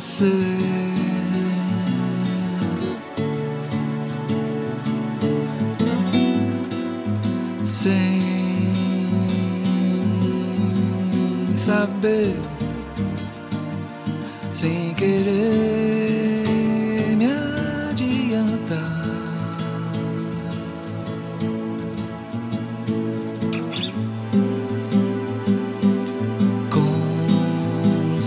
sem saber, sem querer me adiantar. Com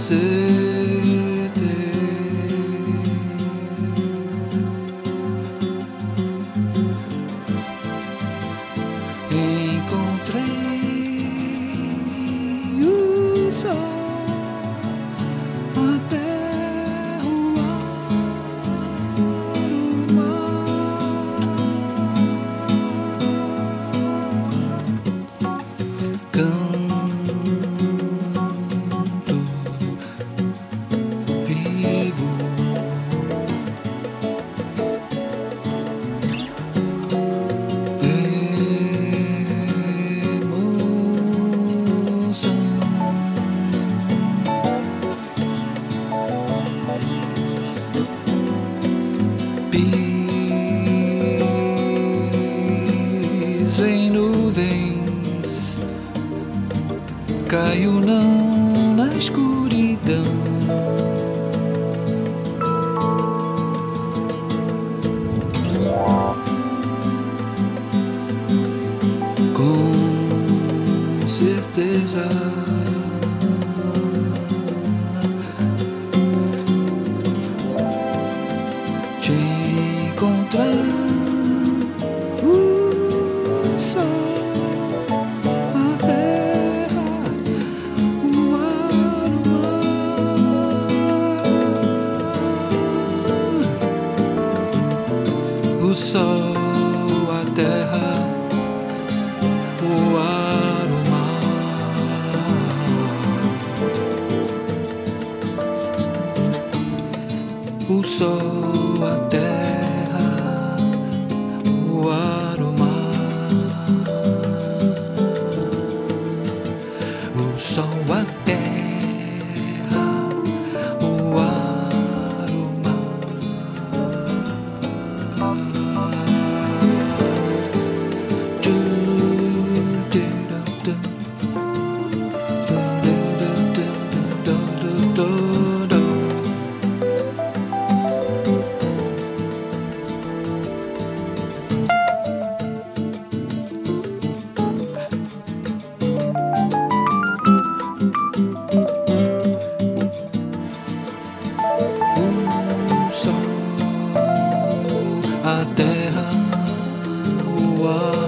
Piso em nuvens Caio não na escuridão com certeza. Sol, a terra o ar, o mar, o sol, a terra. toi.